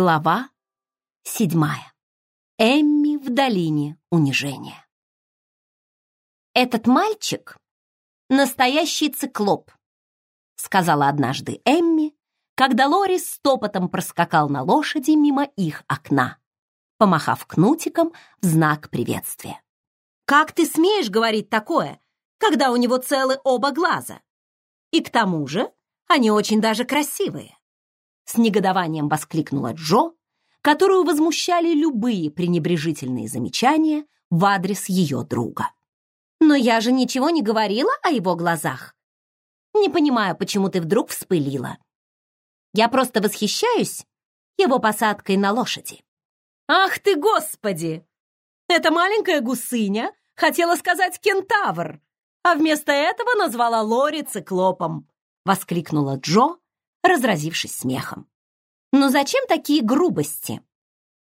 Глава седьмая. Эмми в долине унижения. «Этот мальчик — настоящий циклоп», — сказала однажды Эмми, когда Лори стопотом проскакал на лошади мимо их окна, помахав кнутиком в знак приветствия. «Как ты смеешь говорить такое, когда у него целы оба глаза? И к тому же они очень даже красивые!» С негодованием воскликнула Джо, которую возмущали любые пренебрежительные замечания в адрес ее друга. «Но я же ничего не говорила о его глазах. Не понимаю, почему ты вдруг вспылила. Я просто восхищаюсь его посадкой на лошади». «Ах ты, Господи! Эта маленькая гусыня хотела сказать кентавр, а вместо этого назвала Лори циклопом!» — воскликнула Джо, разразившись смехом. «Но зачем такие грубости?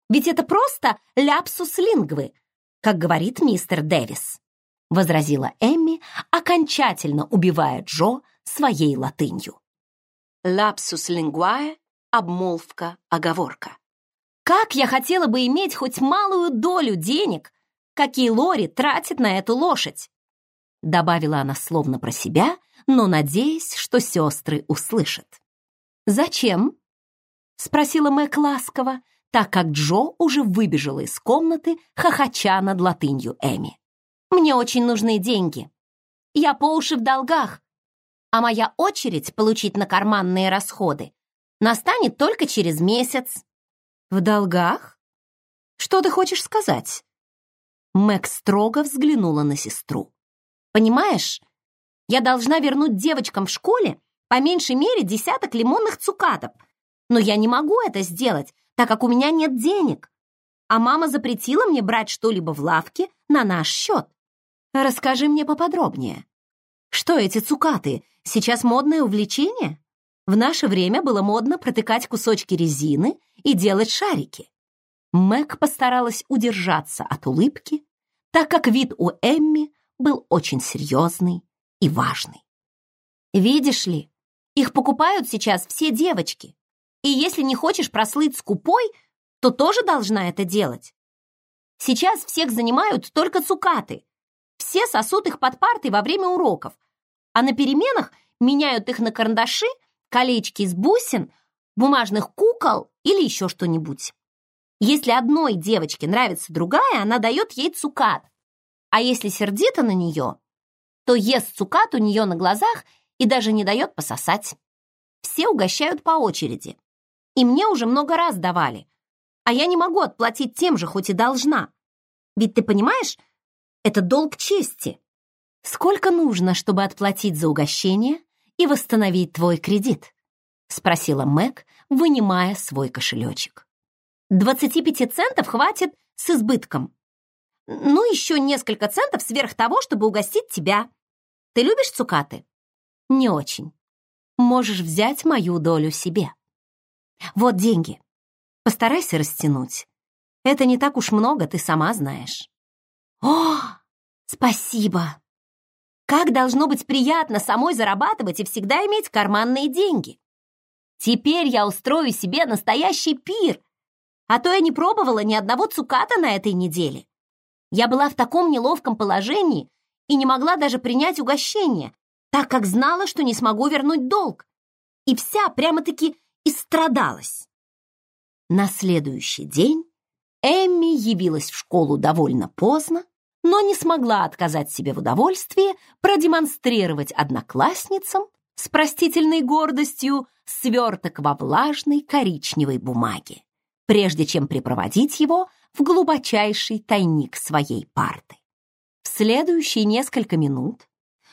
Ведь это просто ляпсус лингвы, как говорит мистер Дэвис», возразила Эмми, окончательно убивая Джо своей латынью. Ляпсус лингвае — обмолвка, оговорка. «Как я хотела бы иметь хоть малую долю денег, какие Лори тратит на эту лошадь!» Добавила она словно про себя, но надеясь, что сестры услышат. «Зачем?» — спросила Мэг ласково, так как Джо уже выбежала из комнаты, хохоча над латынью Эми. «Мне очень нужны деньги. Я по уши в долгах, а моя очередь получить на карманные расходы настанет только через месяц». «В долгах? Что ты хочешь сказать?» Мэг строго взглянула на сестру. «Понимаешь, я должна вернуть девочкам в школе по меньшей мере десяток лимонных цукатов. Но я не могу это сделать, так как у меня нет денег. А мама запретила мне брать что-либо в лавке на наш счет. Расскажи мне поподробнее. Что эти цукаты? Сейчас модное увлечение? В наше время было модно протыкать кусочки резины и делать шарики. Мэг постаралась удержаться от улыбки, так как вид у Эмми был очень серьезный и важный. Видишь ли, их покупают сейчас все девочки. И если не хочешь прослыть скупой, то тоже должна это делать. Сейчас всех занимают только цукаты. Все сосут их под партой во время уроков, а на переменах меняют их на карандаши, колечки из бусин, бумажных кукол или еще что-нибудь. Если одной девочке нравится другая, она дает ей цукат. А если сердито на нее, то ест цукат у нее на глазах и даже не дает пососать. Все угощают по очереди. И мне уже много раз давали. А я не могу отплатить тем же, хоть и должна. Ведь ты понимаешь, это долг чести. Сколько нужно, чтобы отплатить за угощение и восстановить твой кредит? Спросила Мэг, вынимая свой кошелечек. 25 центов хватит с избытком. Ну, еще несколько центов сверх того, чтобы угостить тебя. Ты любишь цукаты? Не очень. Можешь взять мою долю себе. Вот деньги. Постарайся растянуть. Это не так уж много, ты сама знаешь. О, спасибо. Как должно быть приятно самой зарабатывать и всегда иметь карманные деньги. Теперь я устрою себе настоящий пир, а то я не пробовала ни одного цуката на этой неделе. Я была в таком неловком положении и не могла даже принять угощение, так как знала, что не смогу вернуть долг. И вся прямо-таки истрадалась. На следующий день Эмми явилась в школу довольно поздно, но не смогла отказать себе в удовольствии продемонстрировать одноклассницам с простительной гордостью сверток во влажной коричневой бумаге, прежде чем припроводить его в глубочайший тайник своей парты. В следующие несколько минут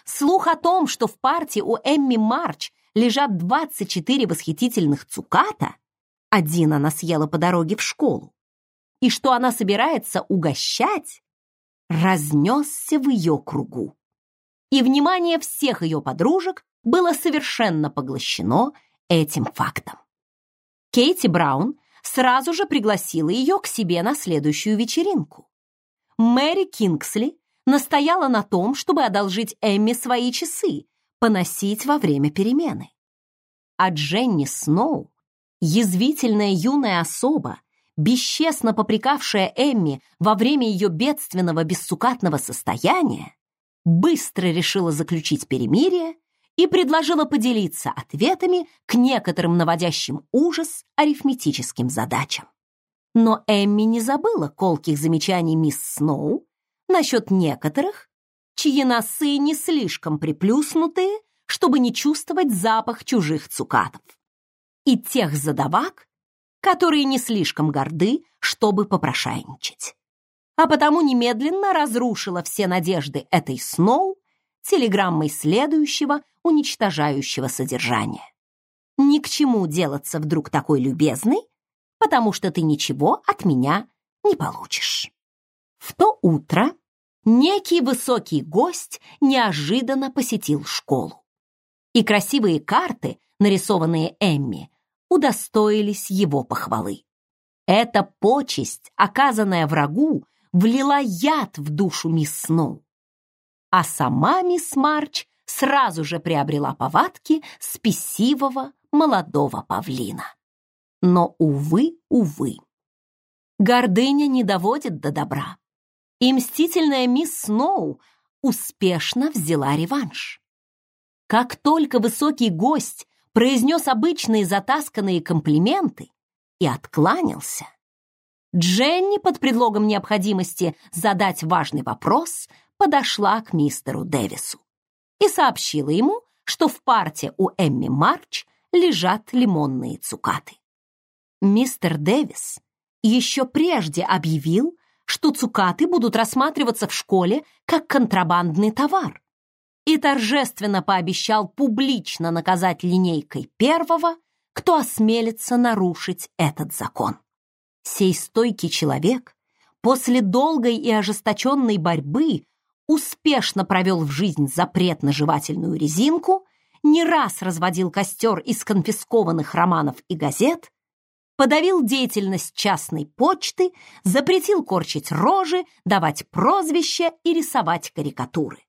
Слух о том, что в парте у Эмми Марч лежат 24 восхитительных цуката, один она съела по дороге в школу, и что она собирается угощать, разнесся в ее кругу. И внимание всех ее подружек было совершенно поглощено этим фактом. Кейти Браун сразу же пригласила ее к себе на следующую вечеринку. Мэри Кингсли настояла на том, чтобы одолжить Эмми свои часы, поносить во время перемены. А Дженни Сноу Язвительная юная особа, бесчестно попрекавшая Эмми во время ее бедственного бессукатного состояния, быстро решила заключить перемирие и предложила поделиться ответами к некоторым наводящим ужас арифметическим задачам. Но Эмми не забыла колких замечаний мисс Сноу насчет некоторых, чьи носы не слишком приплюснутые, чтобы не чувствовать запах чужих цукатов, и тех задавак, которые не слишком горды, чтобы попрошайничать. А потому немедленно разрушила все надежды этой Сноу телеграммой следующего уничтожающего содержания. Ни к чему делаться вдруг такой любезный, потому что ты ничего от меня не получишь. Утро некий высокий гость неожиданно посетил школу. И красивые карты, нарисованные Эмми, удостоились его похвалы. Эта почесть, оказанная врагу, влила яд в душу мисс Сноу а сама мисс Марч сразу же приобрела повадки спесивого молодого павлина. Но, увы, увы, гордыня не доводит до добра, и мстительная мисс Сноу успешно взяла реванш. Как только высокий гость произнес обычные затасканные комплименты и откланялся, Дженни под предлогом необходимости задать важный вопрос подошла к мистеру Дэвису и сообщила ему, что в парте у Эмми Марч лежат лимонные цукаты. Мистер Дэвис еще прежде объявил, что цукаты будут рассматриваться в школе как контрабандный товар и торжественно пообещал публично наказать линейкой первого, кто осмелится нарушить этот закон. Сей стойкий человек после долгой и ожесточенной борьбы успешно провел в жизнь запрет на жевательную резинку, не раз разводил костер из конфискованных романов и газет, подавил деятельность частной почты, запретил корчить рожи, давать прозвища и рисовать карикатуры.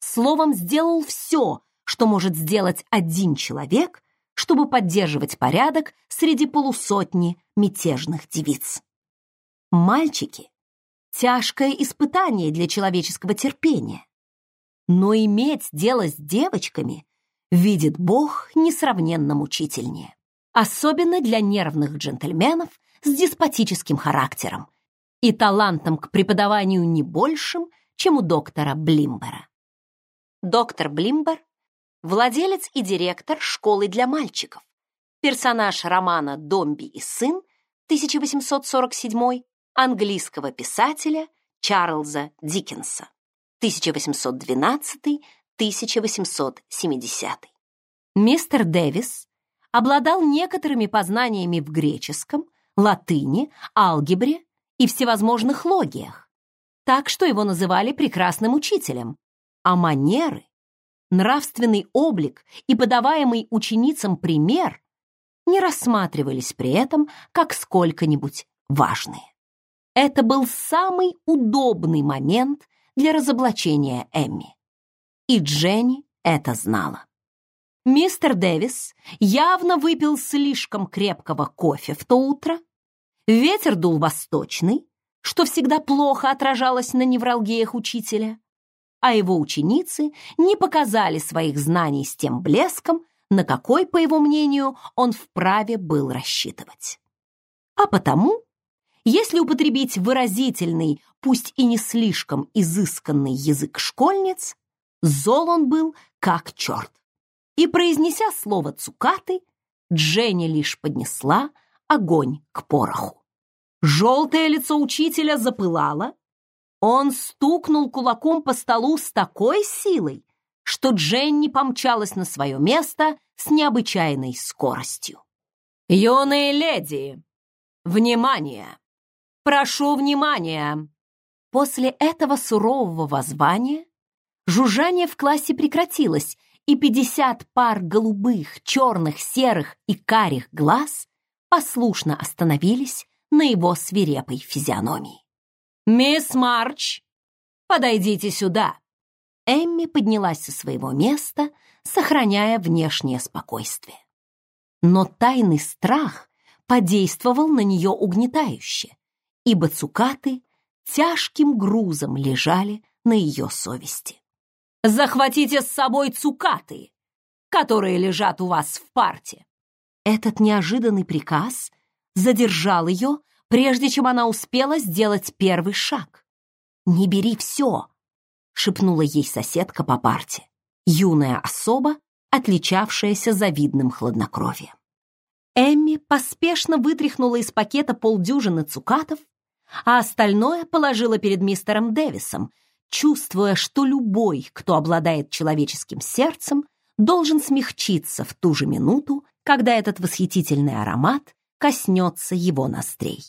Словом, сделал все, что может сделать один человек, чтобы поддерживать порядок среди полусотни мятежных девиц. Мальчики тяжкое испытание для человеческого терпения. Но иметь дело с девочками видит Бог несравненно мучительнее. Особенно для нервных джентльменов с деспотическим характером и талантом к преподаванию не большим, чем у доктора Блимбера. Доктор Блимбер – владелец и директор школы для мальчиков, персонаж романа «Домби и сын» 1847 английского писателя Чарльза Диккенса 1812-1870. Мистер Дэвис обладал некоторыми познаниями в греческом, латыни, алгебре и всевозможных логиях, так что его называли прекрасным учителем, а манеры, нравственный облик и подаваемый ученицам пример не рассматривались при этом как сколько-нибудь важные. Это был самый удобный момент для разоблачения Эмми. И Дженни это знала. Мистер Дэвис явно выпил слишком крепкого кофе в то утро. Ветер дул восточный, что всегда плохо отражалось на невралгиях учителя, а его ученицы не показали своих знаний с тем блеском, на какой, по его мнению, он вправе был рассчитывать. А потому если употребить выразительный, пусть и не слишком изысканный язык школьниц, зол он был как черт. И, произнеся слово «цукаты», Дженни лишь поднесла огонь к пороху. Желтое лицо учителя запылало. Он стукнул кулаком по столу с такой силой, что Дженни помчалась на свое место с необычайной скоростью. «Юные леди, внимание!» Прошу внимания!» После этого сурового воззвания жужжание в классе прекратилось, и пятьдесят пар голубых, черных, серых и карих глаз послушно остановились на его свирепой физиономии. «Мисс Марч, подойдите сюда!» Эмми поднялась со своего места, сохраняя внешнее спокойствие. Но тайный страх подействовал на нее угнетающе, ибо цукаты тяжким грузом лежали на ее совести. «Захватите с собой цукаты, которые лежат у вас в парте!» Этот неожиданный приказ задержал ее, прежде чем она успела сделать первый шаг. «Не бери все!» — шепнула ей соседка по парте, юная особа, отличавшаяся завидным хладнокровием. Эмми поспешно вытряхнула из пакета полдюжины цукатов, а остальное положила перед мистером Дэвисом, чувствуя, что любой, кто обладает человеческим сердцем, должен смягчиться в ту же минуту, когда этот восхитительный аромат коснется его ноздрей.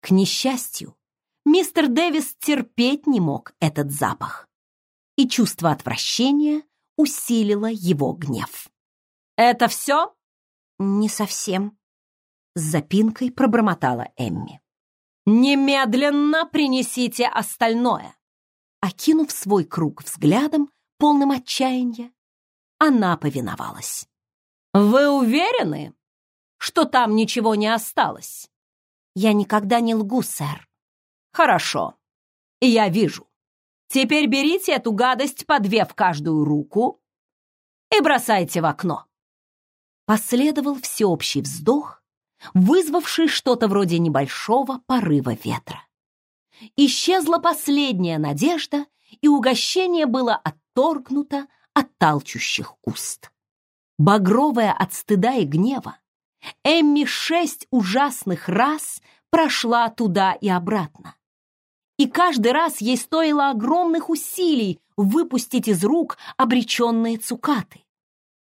К несчастью, мистер Дэвис терпеть не мог этот запах, и чувство отвращения усилило его гнев. «Это все?» «Не совсем», — с запинкой пробормотала Эмми. «Немедленно принесите остальное!» Окинув свой круг взглядом, полным отчаяния, она повиновалась. «Вы уверены, что там ничего не осталось?» «Я никогда не лгу, сэр». «Хорошо, я вижу. Теперь берите эту гадость по две в каждую руку и бросайте в окно». Последовал всеобщий вздох, вызвавший что-то вроде небольшого порыва ветра. Исчезла последняя надежда, и угощение было отторгнуто от талчущих уст. Багровая от стыда и гнева, Эмми шесть ужасных раз прошла туда и обратно. И каждый раз ей стоило огромных усилий выпустить из рук обреченные цукаты.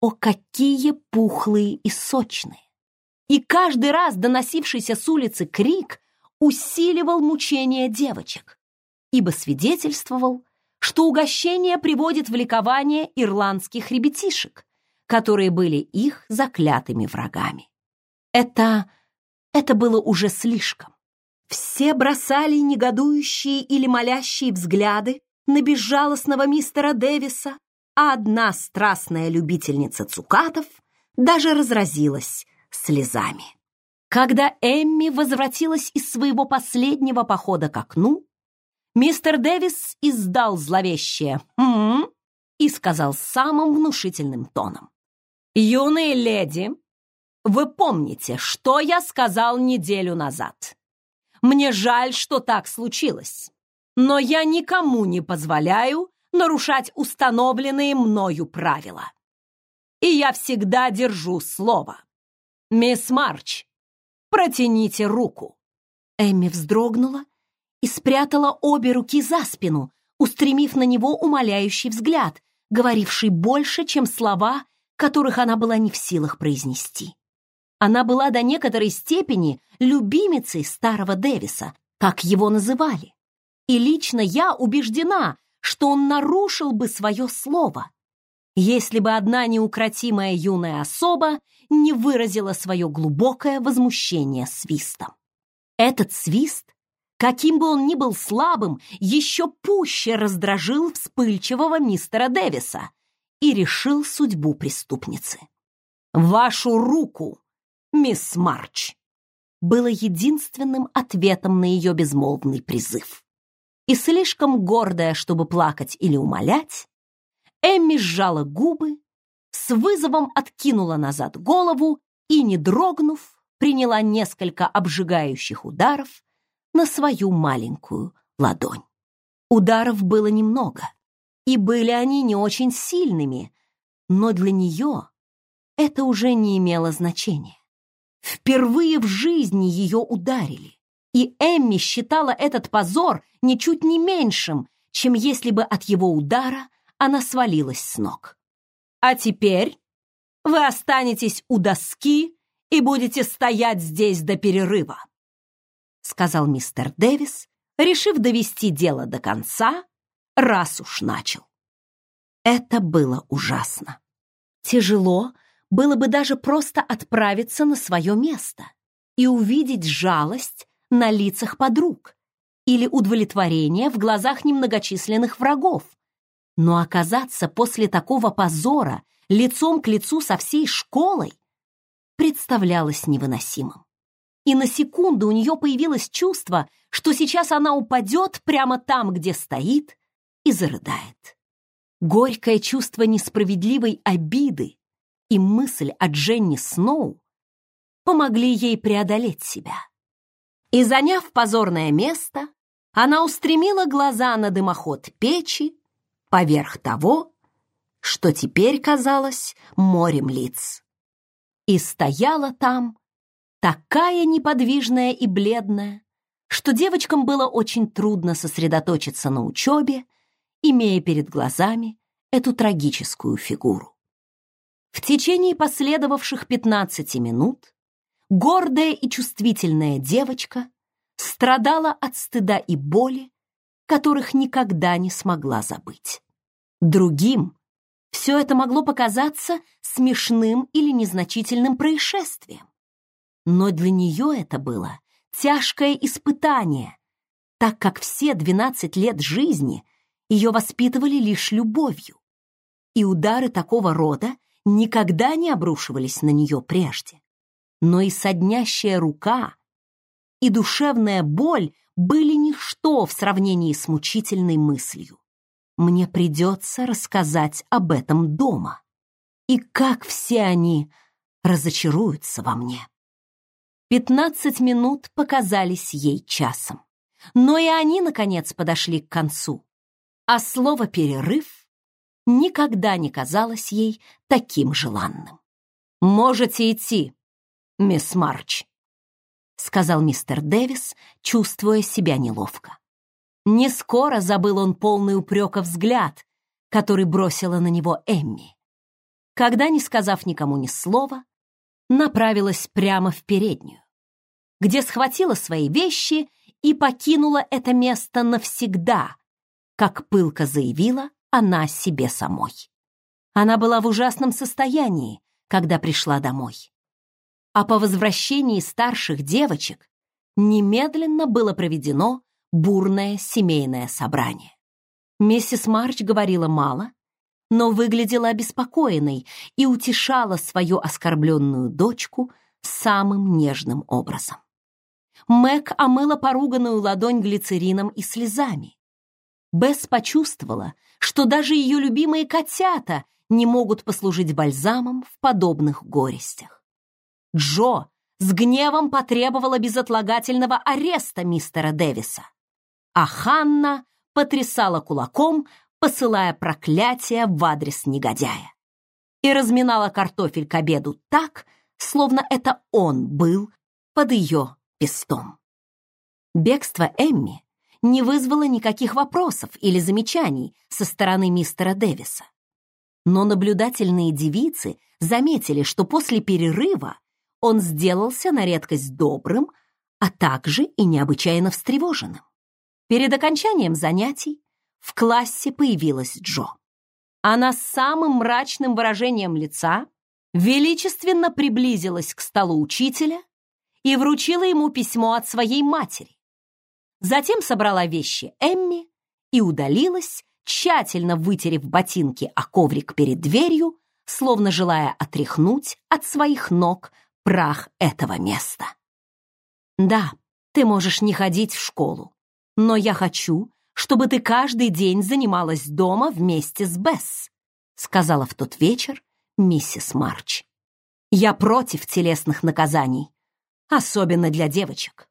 О, какие пухлые и сочные! И каждый раз доносившийся с улицы крик усиливал мучения девочек, ибо свидетельствовал, что угощение приводит в ликование ирландских ребятишек, которые были их заклятыми врагами. Это... это было уже слишком. Все бросали негодующие или молящие взгляды на безжалостного мистера Дэвиса, а одна страстная любительница цукатов даже разразилась слезами. Когда Эмми возвратилась из своего последнего похода к окну, мистер Дэвис издал зловещее «М-м-м» и сказал самым внушительным тоном. «Юные леди, вы помните, что я сказал неделю назад? Мне жаль, что так случилось, но я никому не позволяю нарушать установленные мною правила. И я всегда держу слово. Мисс Марч, протяните руку. Эмми вздрогнула и спрятала обе руки за спину, устремив на него умоляющий взгляд, говоривший больше, чем слова, которых она была не в силах произнести. Она была до некоторой степени любимицей старого Дэвиса, как его называли. И лично я убеждена, что он нарушил бы свое слово, если бы одна неукротимая юная особа не выразила свое глубокое возмущение свистом. Этот свист, каким бы он ни был слабым, еще пуще раздражил вспыльчивого мистера Дэвиса и решил судьбу преступницы. «Вашу руку, мисс Марч!» было единственным ответом на ее безмолвный призыв и слишком гордая, чтобы плакать или умолять, Эмми сжала губы, с вызовом откинула назад голову и, не дрогнув, приняла несколько обжигающих ударов на свою маленькую ладонь. Ударов было немного, и были они не очень сильными, но для нее это уже не имело значения. Впервые в жизни ее ударили, и Эмми считала этот позор ничуть не меньшим, чем если бы от его удара она свалилась с ног. «А теперь вы останетесь у доски и будете стоять здесь до перерыва», сказал мистер Дэвис, решив довести дело до конца, раз уж начал. Это было ужасно. Тяжело было бы даже просто отправиться на свое место и увидеть жалость на лицах подруг или удовлетворение в глазах немногочисленных врагов. Но оказаться после такого позора лицом к лицу со всей школой представлялось невыносимым. И на секунду у нее появилось чувство, что сейчас она упадет прямо там, где стоит, и зарыдает. Горькое чувство несправедливой обиды и мысль о Дженни Сноу помогли ей преодолеть себя. И, заняв позорное место, она устремила глаза на дымоход печи поверх того, что теперь казалось морем лиц. И стояла там, такая неподвижная и бледная, что девочкам было очень трудно сосредоточиться на учебе, имея перед глазами эту трагическую фигуру. В течение последовавших 15 минут гордая и чувствительная девочка страдала от стыда и боли, которых никогда не смогла забыть. Другим все это могло показаться смешным или незначительным происшествием. Но для нее это было тяжкое испытание, так как все 12 лет жизни ее воспитывали лишь любовью, и удары такого рода никогда не обрушивались на нее прежде. Но и соднящая рука, и душевная боль были ничто в сравнении с мучительной мыслью. Мне придется рассказать об этом дома. И как все они разочаруются во мне. Пятнадцать минут показались ей часом. Но и они, наконец, подошли к концу. А слово «перерыв» никогда не казалось ей таким желанным. «Можете идти, мисс Марч», — сказал мистер Дэвис, чувствуя себя неловко. Не скоро забыл он полный упрека взгляд, который бросила на него Эмми. Когда, не сказав никому ни слова, направилась прямо в переднюю где схватила свои вещи и покинула это место навсегда, как пылко заявила она себе самой. Она была в ужасном состоянии, когда пришла домой. А по возвращении старших девочек немедленно было проведено бурное семейное собрание. Миссис Марч говорила мало, но выглядела обеспокоенной и утешала свою оскорбленную дочку самым нежным образом. Мэг омыла поруганную ладонь глицерином и слезами. Бесс почувствовала, что даже ее любимые котята не могут послужить бальзамом в подобных горестях. Джо с гневом потребовала безотлагательного ареста мистера Дэвиса, а Ханна потрясала кулаком, посылая проклятие в адрес негодяя. И разминала картофель к обеду так, словно это он был под ее пестом. Бегство Эмми не вызвало никаких вопросов или замечаний со стороны мистера Дэвиса. Но наблюдательные девицы заметили, что после перерыва он сделался на редкость добрым, а также и необычайно встревоженным. Перед окончанием занятий в классе появилась Джо. Она с самым мрачным выражением лица величественно приблизилась к столу учителя и вручила ему письмо от своей матери. Затем собрала вещи Эмми и удалилась, тщательно вытерев ботинки о коврик перед дверью, словно желая отряхнуть от своих ног прах этого места. «Да, ты можешь не ходить в школу, но я хочу, чтобы ты каждый день занималась дома вместе с Бесс», сказала в тот вечер миссис Марч. «Я против телесных наказаний, особенно для девочек.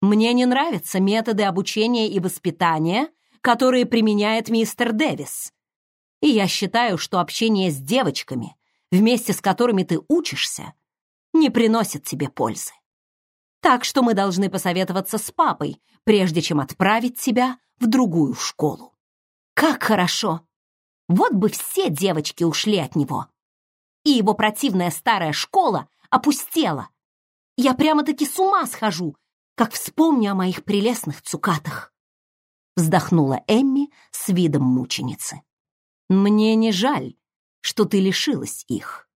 Мне не нравятся методы обучения и воспитания, которые применяет мистер Дэвис. И я считаю, что общение с девочками, вместе с которыми ты учишься, не приносит тебе пользы. Так что мы должны посоветоваться с папой, прежде чем отправить тебя в другую школу. Как хорошо! Вот бы все девочки ушли от него. И его противная старая школа опустела, я прямо-таки с ума схожу, как вспомню о моих прелестных цукатах. Вздохнула Эмми с видом мученицы. Мне не жаль, что ты лишилась их,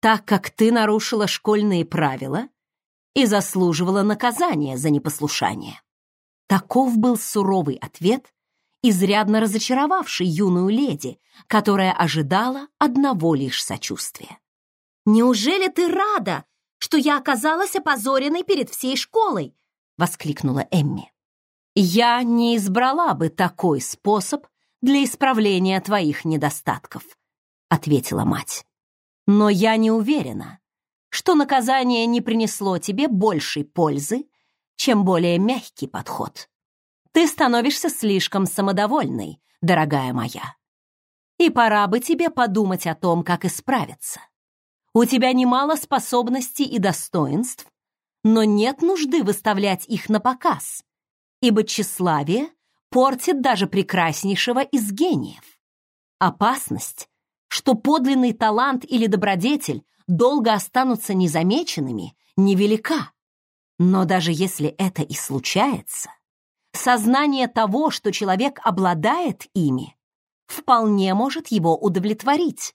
так как ты нарушила школьные правила и заслуживала наказания за непослушание. Таков был суровый ответ, изрядно разочаровавший юную леди, которая ожидала одного лишь сочувствия. «Неужели ты рада, что я оказалась опозоренной перед всей школой?» — воскликнула Эмми. «Я не избрала бы такой способ для исправления твоих недостатков», — ответила мать. «Но я не уверена, что наказание не принесло тебе большей пользы, чем более мягкий подход. Ты становишься слишком самодовольной, дорогая моя. И пора бы тебе подумать о том, как исправиться. У тебя немало способностей и достоинств, но нет нужды выставлять их на показ, ибо тщеславие портит даже прекраснейшего из гениев. Опасность, что подлинный талант или добродетель долго останутся незамеченными, невелика. Но даже если это и случается, сознание того, что человек обладает ими, вполне может его удовлетворить.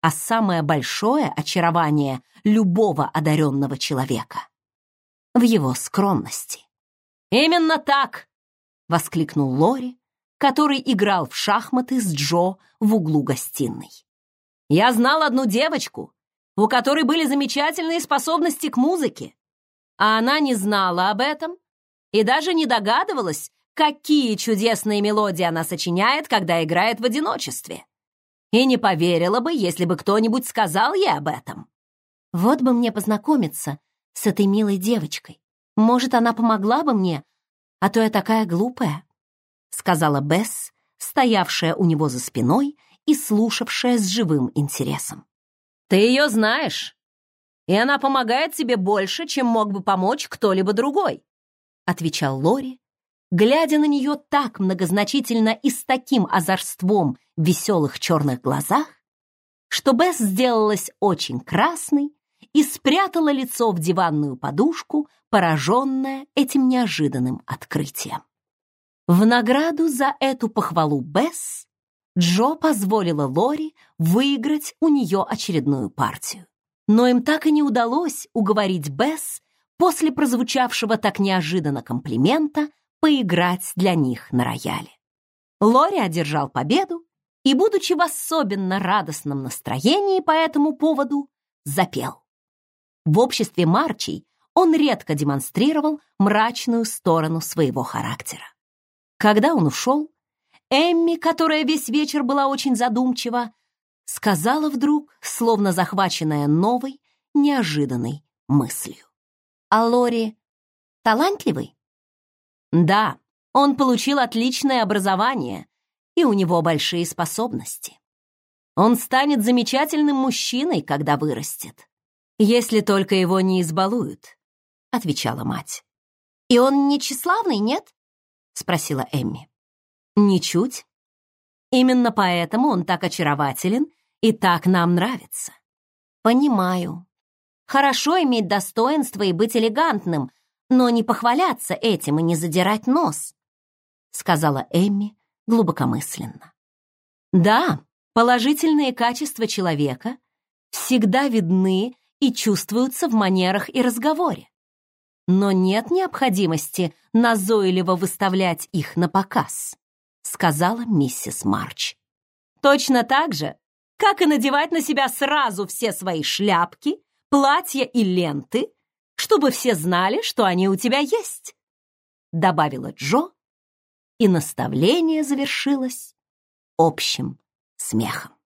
А самое большое очарование любого одаренного человека в его скромности. «Именно так!» — воскликнул Лори, который играл в шахматы с Джо в углу гостиной. «Я знал одну девочку, у которой были замечательные способности к музыке. А она не знала об этом и даже не догадывалась, какие чудесные мелодии она сочиняет, когда играет в одиночестве. И не поверила бы, если бы кто-нибудь сказал ей об этом. Вот бы мне познакомиться с этой милой девочкой. Может, она помогла бы мне, а то я такая глупая, сказала Бесс, стоявшая у него за спиной и слушавшая с живым интересом. Ты ее знаешь, и она помогает тебе больше, чем мог бы помочь кто-либо другой», отвечал Лори, глядя на нее так многозначительно и с таким озорством в веселых черных глазах, что Бесс сделалась очень красной и спрятала лицо в диванную подушку, пораженная этим неожиданным открытием. В награду за эту похвалу Бесс Джо позволила Лори выиграть у нее очередную партию. Но им так и не удалось уговорить Бесс после прозвучавшего так неожиданно комплимента поиграть для них на рояле. Лори одержал победу и, будучи в особенно радостном настроении по этому поводу, запел. В обществе Марчей он редко демонстрировал мрачную сторону своего характера. Когда он ушел, Эмми, которая весь вечер была очень задумчива, сказала вдруг, словно захваченная новой, неожиданной мыслью. «А Лори талантливый?» «Да, он получил отличное образование, и у него большие способности. Он станет замечательным мужчиной, когда вырастет, если только его не избалуют», — отвечала мать. «И он не тщеславный, нет?» — спросила Эмми. Ничуть. Именно поэтому он так очарователен и так нам нравится. Понимаю. Хорошо иметь достоинство и быть элегантным, но не похваляться этим и не задирать нос, сказала Эмми глубокомысленно. Да, положительные качества человека всегда видны и чувствуются в манерах и разговоре. Но нет необходимости назойливо выставлять их на показ сказала миссис Марч. Точно так же, как и надевать на себя сразу все свои шляпки, платья и ленты, чтобы все знали, что они у тебя есть, добавила Джо, и наставление завершилось общим смехом.